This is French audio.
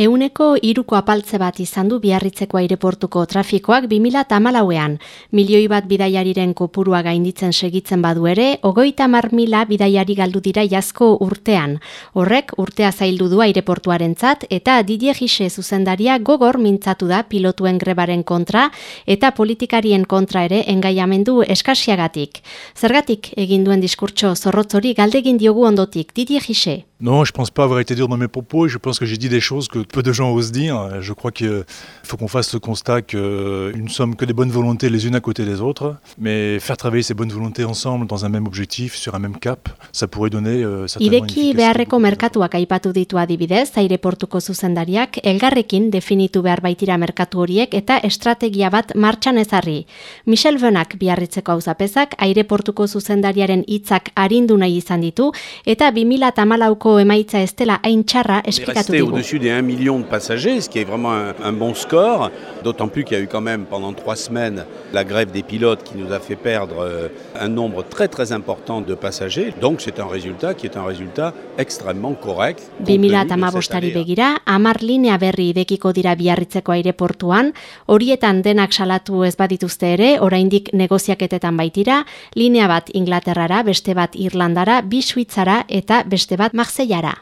Euneko iruko apaltze bat izan du biarritzeko aireportuko trafikoak 2008an. Milioi bat bidaiariren kopurua gainditzen segitzen badu ere, ogoita mar mila bidaiari galdu dira jazko urtean. Horrek urtea zaildu du aireportuaren zat, eta Didier Gise zuzendaria gogor mintzatu da pilotuen grebaren kontra eta politikarien kontra ere engaiamendu eskasiagatik. Zergatik egin duen diskurtso zorrotzori galdegin diogu ondotik, Didier Gise. Non, je pense pas avoir été dur dans mes propos. Je pense que j'ai dit des choses que peu de gens osent dire. Je crois qu'il faut qu'on fasse ce constat que nous ne sommes que des bonnes volontés les unes à côté des autres. Mais faire travailler ces bonnes volontés ensemble dans un même objectif, sur un même cap, ça pourrait donner euh, certainement Ireki beharreko merkatuak aipatu ditu adibidez, aireportuko zuzendariak, elgarrekin definitu behar baitira merkatu horiek eta estrategia bat martxan ezarri. Michel Benak biarritzeko auzapezak aireportuko zuzendariaren hitzak arindu nahi izan ditu eta 2008ko Resté au-dessus des 1 million de passagers, ce qui est vraiment un, bon score, d'autant plus qu'il y a eu quand même pendant trois semaines la grève des pilotes qui nous a fait perdre euh, un nombre très très important de passagers. Donc c'est un résultat qui est un résultat extrêmement correct. 2008 begira, amar linea berri idekiko dira biarritzeko aireportuan, horietan denak salatu ez badituzte ere, oraindik negoziaketetan baitira, linea bat Inglaterrara, beste bat Irlandara, bi Suitzara eta beste bat Marseillara.